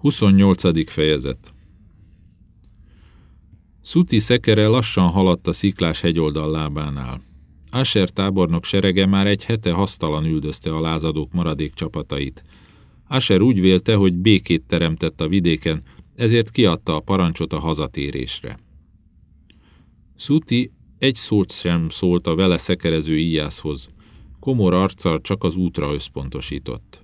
28. fejezet Szuti szekere lassan haladt a sziklás hegyoldal lábánál. Asher tábornok serege már egy hete hasztalan üldözte a lázadók maradék csapatait. Asher úgy vélte, hogy békét teremtett a vidéken, ezért kiadta a parancsot a hazatérésre. Szuti egy szót sem szólt a vele szekerező íjászhoz. Komor arccal csak az útra összpontosított.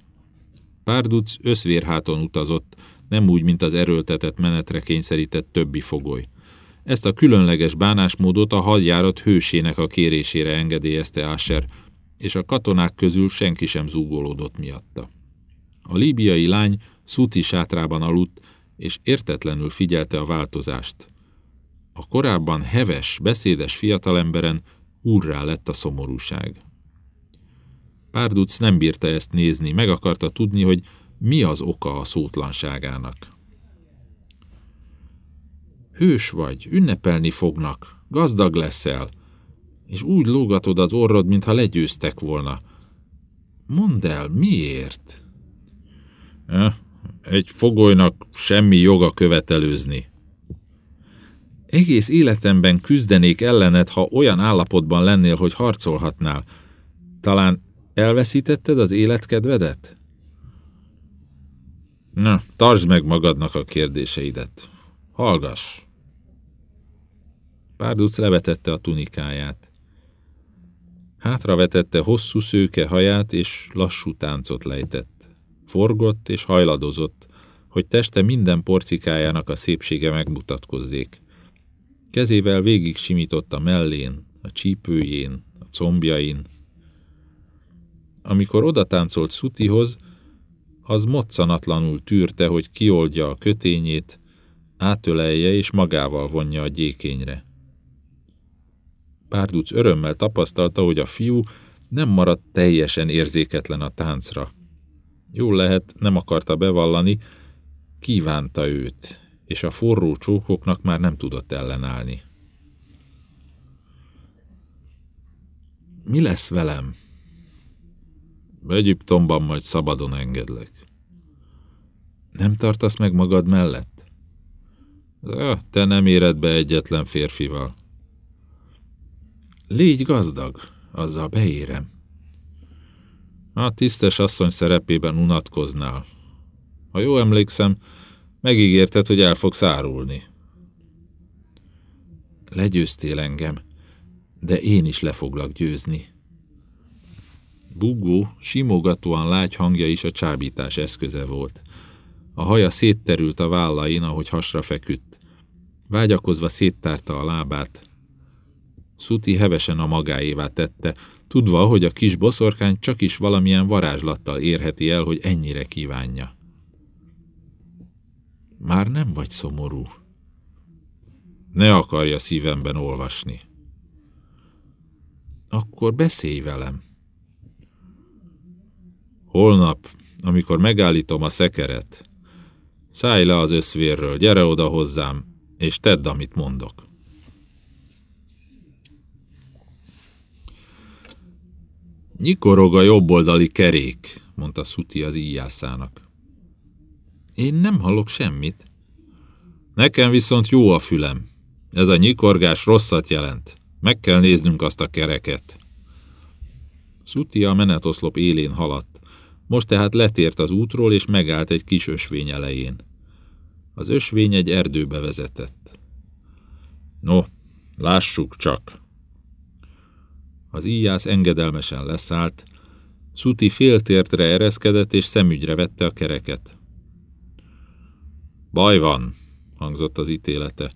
Párduc összvérháton utazott, nem úgy, mint az erőltetett menetre kényszerített többi fogoly. Ezt a különleges bánásmódot a hadjárat hősének a kérésére engedélyezte Asher, és a katonák közül senki sem zúgolódott miatta. A líbiai lány Szuti sátrában aludt, és értetlenül figyelte a változást. A korábban heves, beszédes fiatalemberen úrrá lett a szomorúság. Párduc nem bírta ezt nézni, meg akarta tudni, hogy mi az oka a szótlanságának. Hős vagy, ünnepelni fognak, gazdag leszel, és úgy lógatod az orrod, mintha legyőztek volna. Mondd el, miért? Egy fogolynak semmi joga követelőzni. Egész életemben küzdenék ellened, ha olyan állapotban lennél, hogy harcolhatnál. Talán elveszítetted az életkedvedet? Na, tartsd meg magadnak a kérdéseidet. Hallgass! Párduc levetette a tunikáját. Hátravetette hosszú szőke haját, és lassú táncot lejtett. Forgott és hajladozott, hogy teste minden porcikájának a szépsége megmutatkozzék. Kezével végig simított a mellén, a csípőjén, a combjain. Amikor oda táncolt Szutihoz, az moccanatlanul tűrte, hogy kioldja a kötényét, átölelje és magával vonja a gyékényre. Párduc örömmel tapasztalta, hogy a fiú nem maradt teljesen érzéketlen a táncra. Jól lehet, nem akarta bevallani, kívánta őt, és a forró csókoknak már nem tudott ellenállni. Mi lesz velem? Egyiptomban majd szabadon engedlek. Nem tartasz meg magad mellett? Te nem éred be egyetlen férfival. Légy gazdag, azzal beérem. A tisztes asszony szerepében unatkoznál. Ha jól emlékszem, megígérted, hogy el fogsz árulni. Legyőztél engem, de én is le foglak győzni. Bugó, simogatóan lágy hangja is a csábítás eszköze volt. A haja szétterült a vállain, ahogy hasra feküdt. Vágyakozva széttárta a lábát. Szuti hevesen a magáévá tette, tudva, hogy a kis boszorkány csak is valamilyen varázslattal érheti el, hogy ennyire kívánja. Már nem vagy szomorú. Ne akarja szívemben olvasni. Akkor beszélj velem. Holnap, amikor megállítom a szekeret, szállj le az összvérről, gyere oda hozzám, és tedd, amit mondok. Nyikorog a jobboldali kerék, mondta Szuti az íjászának. Én nem hallok semmit. Nekem viszont jó a fülem. Ez a nyikorgás rosszat jelent. Meg kell néznünk azt a kereket. Szuti a menetoszlop élén haladt. Most tehát letért az útról, és megállt egy kis ösvény elején. Az ösvény egy erdőbe vezetett. No, lássuk csak. Az íjász engedelmesen leszállt, Szuti féltértre ereszkedett, és szemügyre vette a kereket. Baj van, hangzott az ítélete.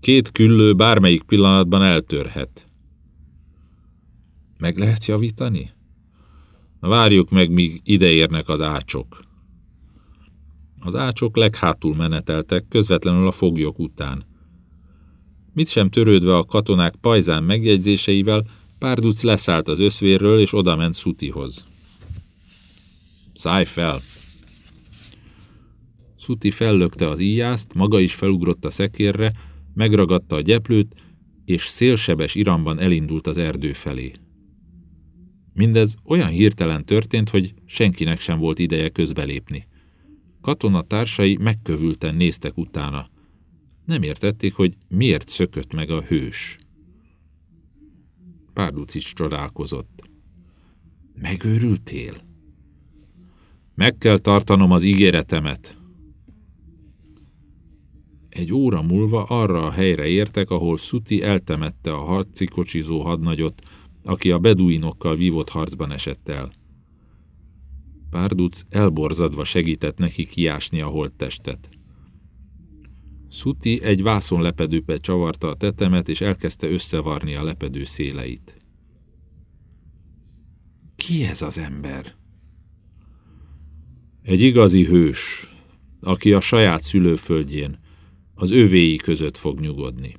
Két küllő bármelyik pillanatban eltörhet. Meg lehet javítani? Várjuk meg, míg ideérnek az ácsok. Az ácsok leghátul meneteltek, közvetlenül a foglyok után. Mit sem törődve a katonák pajzán megjegyzéseivel, Párduc leszállt az összvérről, és odament Szutihoz. Szállj fel! Szuti fellökte az íjászt, maga is felugrott a szekérre, megragadta a gyeplőt, és szélsebes iramban elindult az erdő felé. Mindez olyan hirtelen történt, hogy senkinek sem volt ideje közbelépni. katona társai megkövülten néztek utána. Nem értették, hogy miért szökött meg a hős. is csodálkozott. Megőrültél? Meg kell tartanom az ígéretemet. Egy óra múlva arra a helyre értek, ahol Suti eltemette a harci kocsizó hadnagyot, aki a beduinokkal vívott harcban esett el. Párduc elborzadva segített neki kiásni a holttestet. Szuti egy vászonlepedőbe csavarta a tetemet, és elkezdte összevarni a lepedő széleit. Ki ez az ember? Egy igazi hős, aki a saját szülőföldjén, az övéi között fog nyugodni.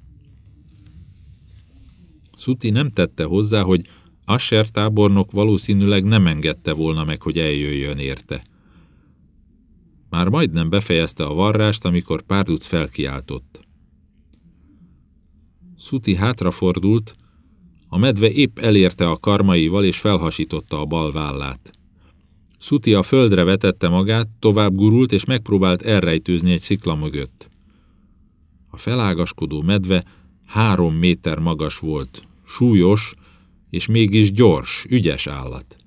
Szuti nem tette hozzá, hogy Asher tábornok valószínűleg nem engedte volna meg, hogy eljöjjön érte. Már majdnem befejezte a varrást, amikor Párduc felkiáltott. Szuti hátrafordult, a medve épp elérte a karmaival és felhasította a bal vállát. Szuti a földre vetette magát, tovább gurult és megpróbált elrejtőzni egy szikla mögött. A felágaskodó medve három méter magas volt, súlyos, és mégis gyors, ügyes állat.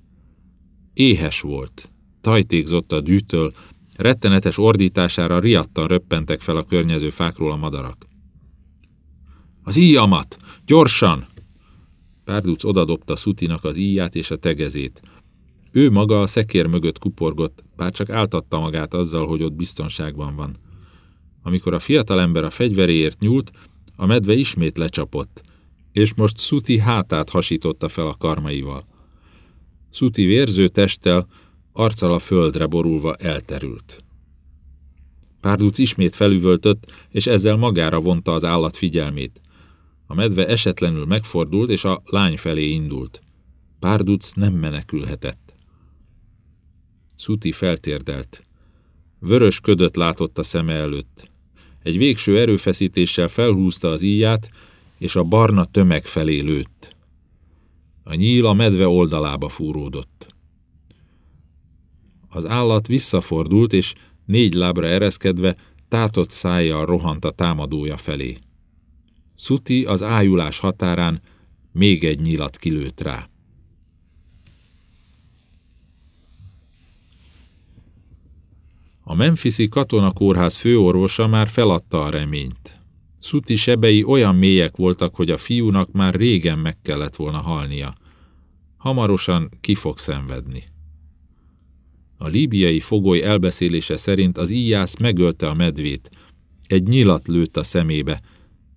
Éhes volt, tajtékzott a dűtől, rettenetes ordítására riadtan röppentek fel a környező fákról a madarak. Az íjamat! Gyorsan! Párduc odadobta Szutinak az íját és a tegezét. Ő maga a szekér mögött kuporgott, bár csak áltatta magát azzal, hogy ott biztonságban van. Amikor a fiatalember a fegyveréért nyúlt, a medve ismét lecsapott, és most Szuti hátát hasította fel a karmaival. Szuti vérző testtel, arccal a földre borulva elterült. Párduc ismét felüvöltött, és ezzel magára vonta az állat figyelmét. A medve esetlenül megfordult, és a lány felé indult. Párduc nem menekülhetett. Szuti feltérdelt. Vörös ködöt látott a szeme előtt. Egy végső erőfeszítéssel felhúzta az íját, és a barna tömeg felé lőtt. A nyíl a medve oldalába fúródott. Az állat visszafordult, és négy lábra ereszkedve tátott szájjal rohant a támadója felé. Szuti az ájulás határán még egy nyilat kilőtt rá. A Memphisi katonakórház főorvosa már feladta a reményt. Szuti sebei olyan mélyek voltak, hogy a fiúnak már régen meg kellett volna halnia. Hamarosan ki fog szenvedni. A líbiai fogoly elbeszélése szerint az íjász megölte a medvét. Egy nyilat lőtt a szemébe,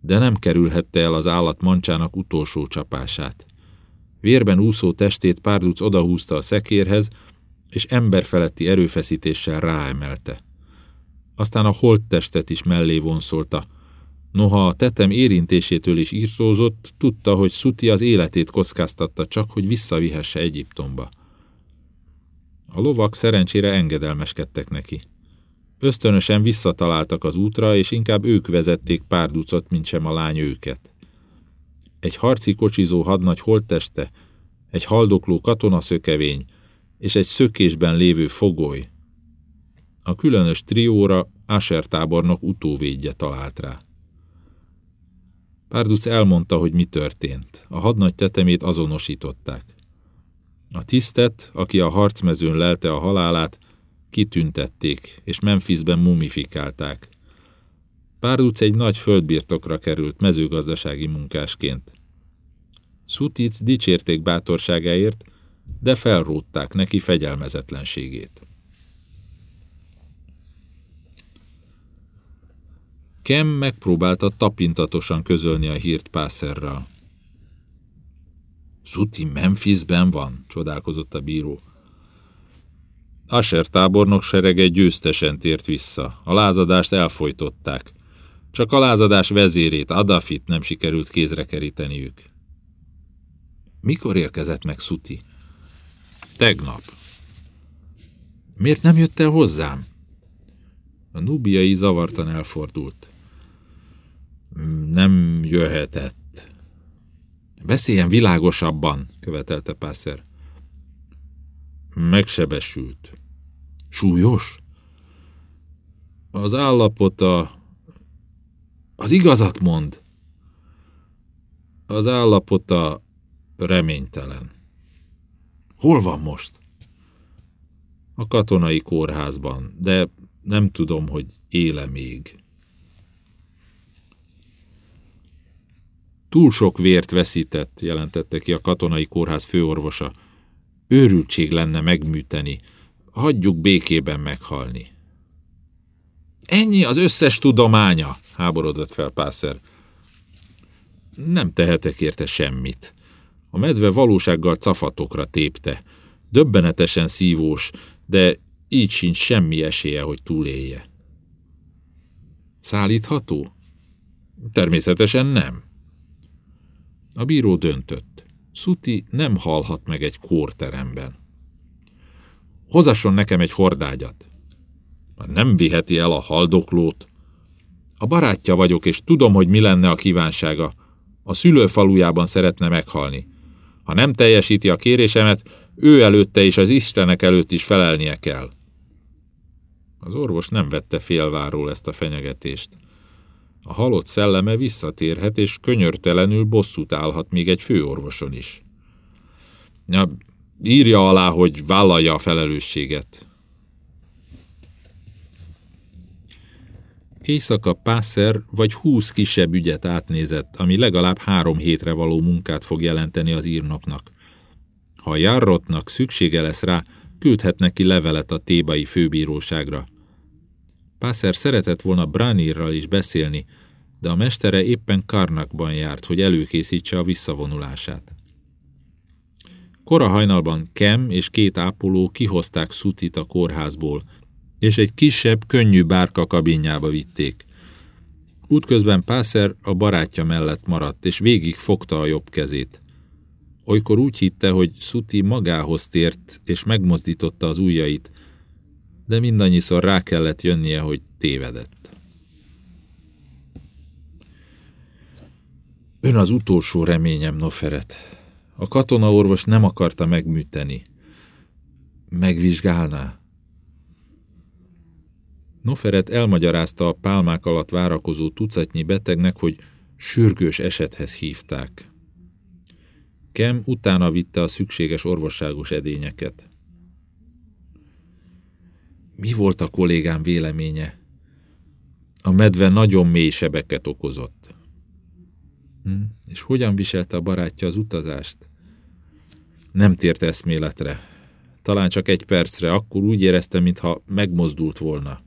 de nem kerülhette el az állat mancsának utolsó csapását. Vérben úszó testét párduc odahúzta a szekérhez, és emberfeletti erőfeszítéssel ráemelte. Aztán a holttestet is mellé vonszolta, Noha a tetem érintésétől is írtózott, tudta, hogy Szuti az életét kockáztatta csak, hogy visszavihesse Egyiptomba. A lovak szerencsére engedelmeskedtek neki. Ösztönösen visszataláltak az útra, és inkább ők vezették pár ducat, mint sem a lány őket. Egy harci kocsizó hadnagy holtteste, egy haldokló katonaszökevény és egy szökésben lévő fogoly. A különös trióra Asher tábornok utóvédje talált rá. Párduc elmondta, hogy mi történt. A hadnagy tetemét azonosították. A tisztet, aki a harcmezőn lelte a halálát, kitüntették, és Memphisben mumifikálták. Párduc egy nagy földbirtokra került mezőgazdasági munkásként. Szutit dicsérték bátorságáért, de felrótták neki fegyelmezetlenségét. Kem megpróbálta tapintatosan közölni a hírt Pászerral. Suti Memphisben van, csodálkozott a bíró. Asher tábornok serege győztesen tért vissza. A lázadást elfolytották. Csak a lázadás vezérét, Adafit nem sikerült kézre keríteniük. Mikor érkezett meg Suti? Tegnap. Miért nem jött el hozzám? A nubiai zavartan elfordult nem jöhetett. Beszéljen világosabban, követelte Pászer. Megsebesült. Súlyos? Az állapota... Az igazat mond. Az állapota reménytelen. Hol van most? A katonai kórházban, de nem tudom, hogy éle még. Túl sok vért veszített, jelentette ki a katonai kórház főorvosa. Őrültség lenne megműteni. Hagyjuk békében meghalni. Ennyi az összes tudománya, háborodott fel Pászer. Nem tehetek érte semmit. A medve valósággal cafatokra tépte. Döbbenetesen szívós, de így sincs semmi esélye, hogy túlélje. Szállítható? Természetesen nem. A bíró döntött. Szuti nem halhat meg egy kórteremben. Hozasson nekem egy hordágyat. Nem viheti el a haldoklót. A barátja vagyok, és tudom, hogy mi lenne a kívánsága. A szülőfalujában szeretne meghalni. Ha nem teljesíti a kérésemet, ő előtte és az Istenek előtt is felelnie kell. Az orvos nem vette félváról ezt a fenyegetést. A halott szelleme visszatérhet, és könyörtelenül bosszút állhat még egy főorvoson is. Ja, írja alá, hogy vállalja a felelősséget. Éjszaka Pászer vagy húsz kisebb ügyet átnézett, ami legalább három hétre való munkát fog jelenteni az írnoknak. Ha a Jarrotnak szüksége lesz rá, küldhet neki levelet a tébai főbíróságra. Pászer szeretett volna Branirral is beszélni, de a mestere éppen Karnakban járt, hogy előkészítse a visszavonulását. Kora hajnalban Kem és két ápoló kihozták Szutit a kórházból, és egy kisebb, könnyű bárka kabinjába vitték. Útközben Pászer a barátja mellett maradt, és végig fogta a jobb kezét. Olykor úgy hitte, hogy Szuti magához tért, és megmozdította az ujjait, de mindannyiszor rá kellett jönnie, hogy tévedett. Ön az utolsó reményem, Noferet. A katonaorvos nem akarta megműteni. Megvizsgálná? Noferet elmagyarázta a pálmák alatt várakozó tucatnyi betegnek, hogy sürgős esethez hívták. Kem utána vitte a szükséges orvosságos edényeket. Mi volt a kollégám véleménye? A medve nagyon mély sebeket okozott. Hm? És hogyan viselte a barátja az utazást? Nem tért eszméletre. Talán csak egy percre, akkor úgy éreztem, mintha megmozdult volna.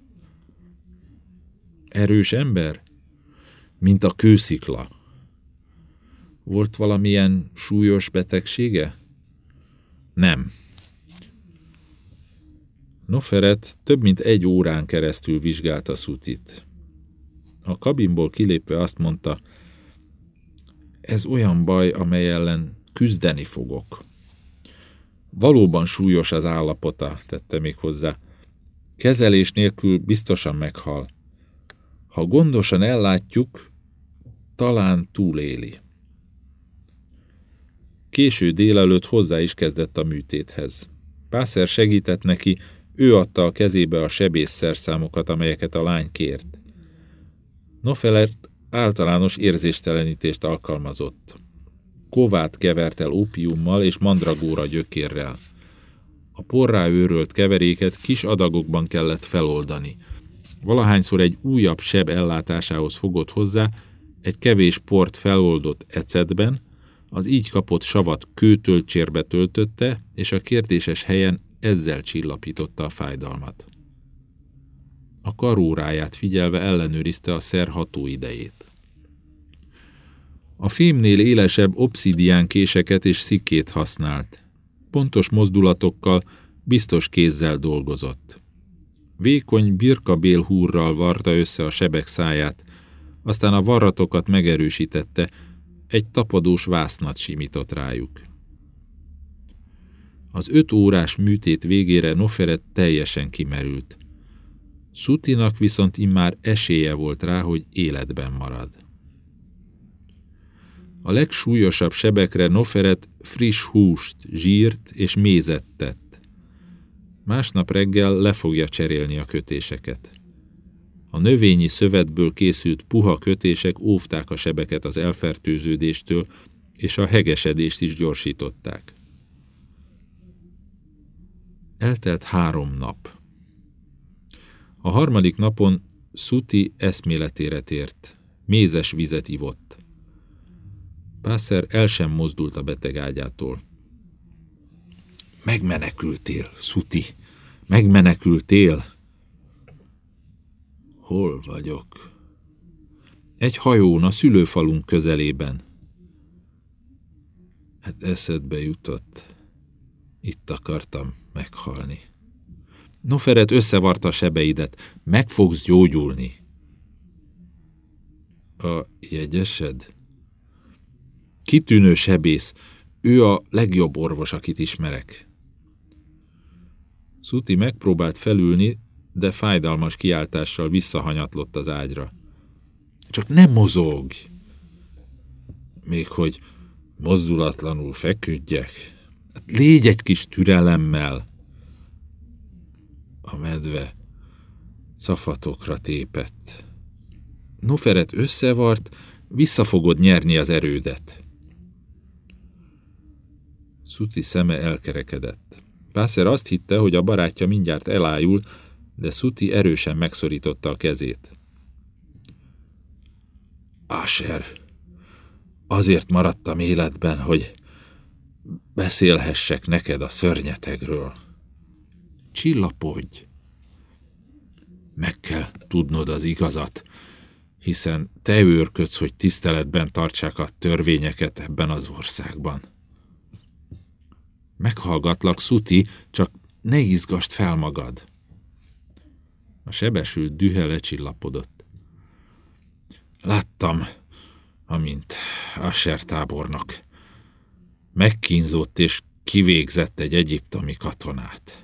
Erős ember? Mint a kőszikla. Volt valamilyen súlyos betegsége? Nem. Noferet több mint egy órán keresztül vizsgálta Szutit. A kabinból kilépve azt mondta, ez olyan baj, amely ellen küzdeni fogok. Valóban súlyos az állapota, tette még hozzá. Kezelés nélkül biztosan meghal. Ha gondosan ellátjuk, talán túléli. Késő délelőtt hozzá is kezdett a műtéthez. Pászer segített neki, ő adta a kezébe a sebészszerszámokat, amelyeket a lány kért. Nofelert általános érzéstelenítést alkalmazott. Kovát kevert el ópiummal és mandragóra gyökérrel. A porrá őrölt keveréket kis adagokban kellett feloldani. Valahányszor egy újabb seb ellátásához fogott hozzá, egy kevés port feloldott ecetben, az így kapott savat kőtölcsérbe töltötte, és a kérdéses helyen ezzel csillapította a fájdalmat. A karóráját figyelve ellenőrizte a szer ható idejét. A fémnél élesebb obszidián késeket és szikkét használt. Pontos mozdulatokkal, biztos kézzel dolgozott. Vékony birkabél húrral varta össze a sebek száját, aztán a varratokat megerősítette, egy tapadós vásznat simított rájuk. Az öt órás műtét végére Noferet teljesen kimerült. Szutinak viszont immár esélye volt rá, hogy életben marad. A legsúlyosabb sebekre Noferet friss húst, zsírt és mézet tett. Másnap reggel le fogja cserélni a kötéseket. A növényi szövetből készült puha kötések óvták a sebeket az elfertőződéstől, és a hegesedést is gyorsították. Eltelt három nap. A harmadik napon Szuti eszméletére tért. Mézes vizet ivott. Pászer el sem mozdult a beteg ágyától. Megmenekültél, Szuti, megmenekültél. Hol vagyok? Egy hajón a szülőfalunk közelében. Hát eszedbe jutott. Itt akartam meghalni. Noferet összevarta a sebeidet. Meg fogsz gyógyulni. A jegyesed? Kitűnő sebész. Ő a legjobb orvos, akit ismerek. Szuti megpróbált felülni, de fájdalmas kiáltással visszahanyatlott az ágyra. Csak nem mozog! Még hogy mozdulatlanul feküdjek. Légy egy kis türelemmel. A medve szafatokra tépett. Noferet összevart, vissza fogod nyerni az erődet. Szuti szeme elkerekedett. Pászer azt hitte, hogy a barátja mindjárt elájul, de Szuti erősen megszorította a kezét. Áser, azért maradtam életben, hogy beszélhessek neked a szörnyetegről. Csillapodj! Meg kell tudnod az igazat, hiszen te őrködsz, hogy tiszteletben tartsák a törvényeket ebben az országban. Meghallgatlak, Szuti, csak ne izgast fel magad. A sebesült dühe lecsillapodott. Láttam, amint Asher tábornok megkínzott és kivégzett egy egyiptomi katonát.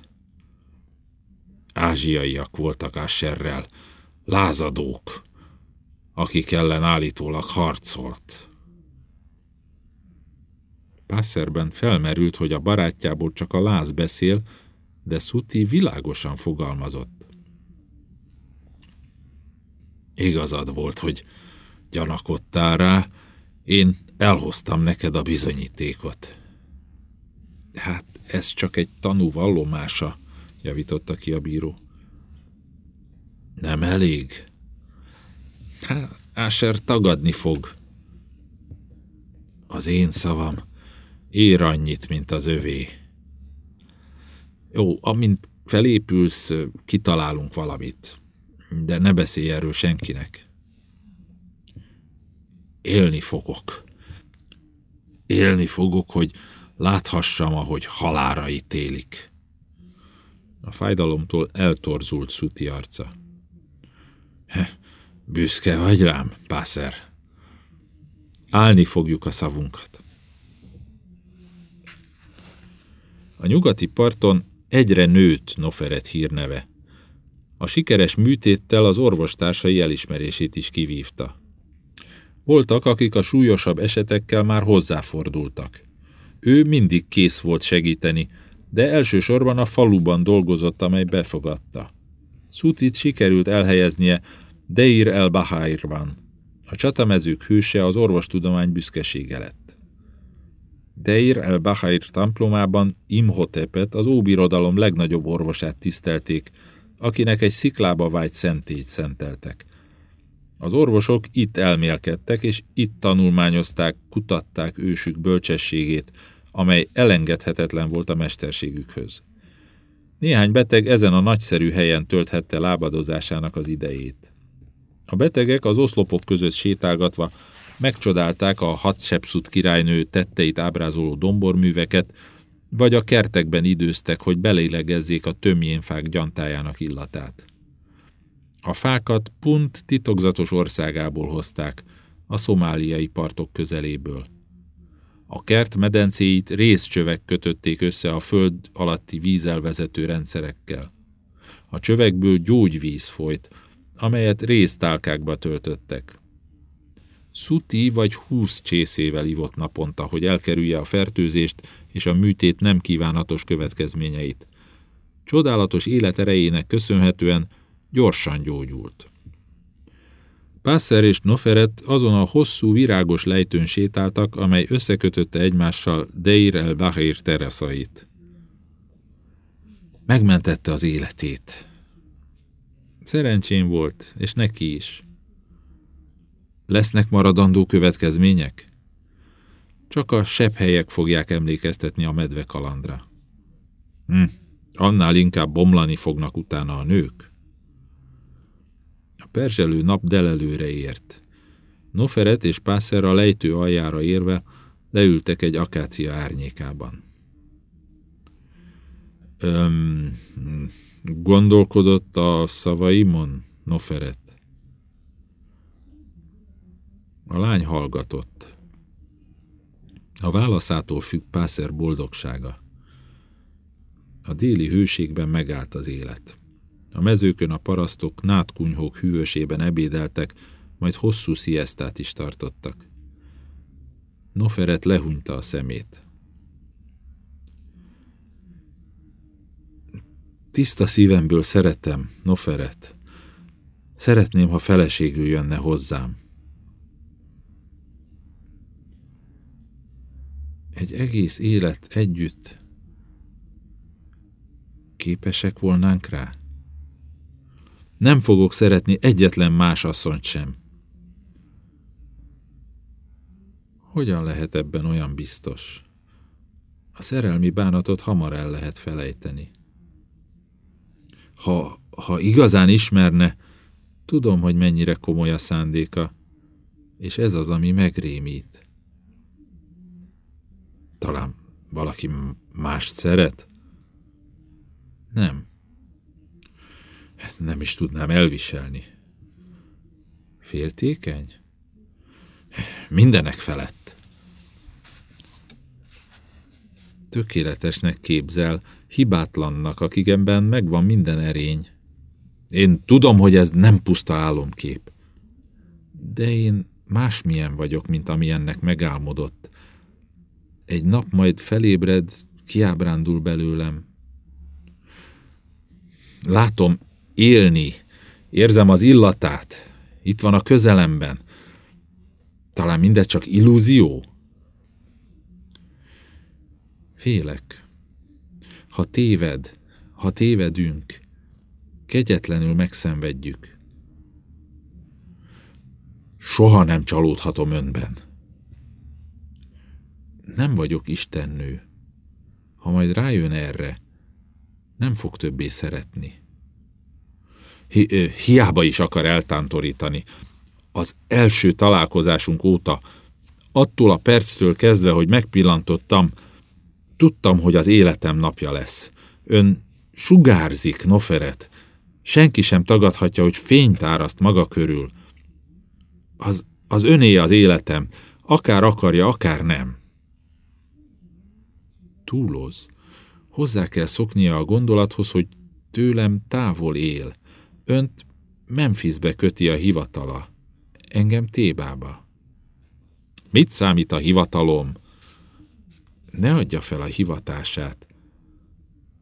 Ázsiaiak voltak Asherrel, lázadók, akik ellen állítólag harcolt. Passerben felmerült, hogy a barátjából csak a láz beszél, de Szuti világosan fogalmazott. Igazad volt, hogy gyanakodtál rá, én elhoztam neked a bizonyítékot. Hát ez csak egy tanú vallomása, javította ki a bíró. Nem elég? Hát, Áser tagadni fog. Az én szavam ér annyit, mint az övé. Jó, amint felépülsz, kitalálunk valamit, de ne beszélj erről senkinek. Élni fogok. Élni fogok, hogy láthassam, ahogy halára ítélik. A fájdalomtól eltorzult Szuti arca. Büszke vagy rám, Pászer. Állni fogjuk a szavunkat. A nyugati parton egyre nőtt Noferet hírneve. A sikeres műtéttel az orvostársai elismerését is kivívta. Voltak, akik a súlyosabb esetekkel már hozzáfordultak. Ő mindig kész volt segíteni, de elsősorban a faluban dolgozott, amely befogadta. Szutit sikerült elhelyeznie Deir el Bahairban. A csatamezők hőse az orvostudomány büszkesége lett. Deir el Bahair templomában Imhotepet, az óbirodalom legnagyobb orvosát tisztelték, akinek egy sziklába vágy szentét szenteltek. Az orvosok itt elmélkedtek, és itt tanulmányozták, kutatták ősük bölcsességét, amely elengedhetetlen volt a mesterségükhöz. Néhány beteg ezen a nagyszerű helyen tölthette lábadozásának az idejét. A betegek az oszlopok között sétálgatva megcsodálták a Hatshepsut királynő tetteit ábrázoló domborműveket, vagy a kertekben időztek, hogy belélegezzék a tömjénfák gyantájának illatát. A fákat Punt titokzatos országából hozták, a szomáliai partok közeléből. A kert medencéit részcsövek kötötték össze a föld alatti vízelvezető rendszerekkel. A csövekből gyógyvíz folyt, amelyet résztálkákba töltöttek. Szuti vagy húsz csészével ivott naponta, hogy elkerülje a fertőzést és a műtét nem kívánatos következményeit. Csodálatos életerejének köszönhetően gyorsan gyógyult. Pászer és Noferet azon a hosszú, virágos lejtőn sétáltak, amely összekötötte egymással Deir el Bahir teraszait. Megmentette az életét. Szerencsém volt, és neki is. Lesznek maradandó következmények? Csak a sebb helyek fogják emlékeztetni a medve kalandra. Hm, annál inkább bomlani fognak utána a nők. Perzselő nap delelőre ért. Noferet és Pászer a lejtő aljára érve leültek egy akácia árnyékában. Öm, gondolkodott a szavaimon, Noferet? A lány hallgatott. A válaszától függ Pászer boldogsága. A déli hőségben megállt az élet. A mezőkön a parasztok nátkunyhók hűvösében ebédeltek, majd hosszú sziesztát is tartottak. Noferet lehunyta a szemét. Tiszta szívemből szeretem, Noferet. Szeretném, ha feleségül jönne hozzám. Egy egész élet együtt. Képesek volnánk rá? Nem fogok szeretni egyetlen más asszonyt sem. Hogyan lehet ebben olyan biztos? A szerelmi bánatot hamar el lehet felejteni. Ha, ha igazán ismerne, tudom, hogy mennyire komoly a szándéka, és ez az, ami megrémít. Talán valaki mást szeret? Nem. Nem is tudnám elviselni. Féltékeny? Mindenek felett. Tökéletesnek képzel, hibátlannak, akikben megvan minden erény. Én tudom, hogy ez nem puszta álomkép. De én másmilyen vagyok, mint ami ennek megálmodott. Egy nap majd felébred, kiábrándul belőlem. Látom élni, érzem az illatát, itt van a közelemben. Talán mindez csak illúzió? Félek. Ha téved, ha tévedünk, kegyetlenül megszenvedjük. Soha nem csalódhatom önben. Nem vagyok istennő. Ha majd rájön erre, nem fog többé szeretni. Hi hiába is akar eltántorítani. Az első találkozásunk óta, attól a perctől kezdve, hogy megpillantottam, tudtam, hogy az életem napja lesz. Ön sugárzik, Noferet. Senki sem tagadhatja, hogy fényt áraszt maga körül. Az, az öné az életem, akár akarja, akár nem. Túloz. Hozzá kell szoknia a gondolathoz, hogy tőlem távol él. Önt Memphisbe köti a hivatala. Engem Tébába. Mit számít a hivatalom? Ne adja fel a hivatását.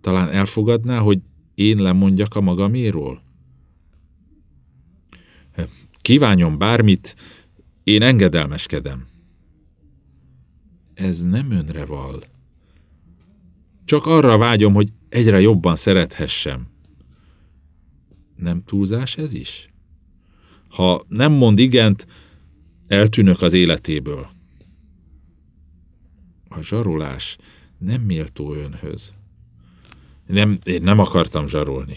Talán elfogadná, hogy én lemondjak a magaméról? Kívánjon bármit, én engedelmeskedem. Ez nem önre val. Csak arra vágyom, hogy egyre jobban szerethessem. Nem túlzás ez is? Ha nem mond igent, eltűnök az életéből. A zsarolás nem méltó önhöz. Nem, én nem akartam zsarolni.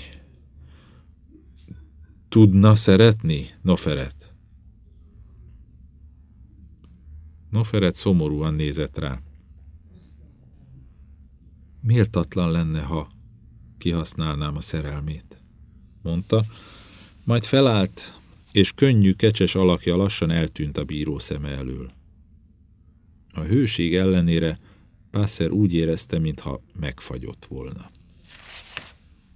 Tudna szeretni, Noferet? Noferet szomorúan nézett rá. Méltatlan lenne, ha kihasználnám a szerelmét, mondta, majd felállt, és könnyű, kecses alakja lassan eltűnt a bíró szeme elől. A hőség ellenére Pászer úgy érezte, mintha megfagyott volna.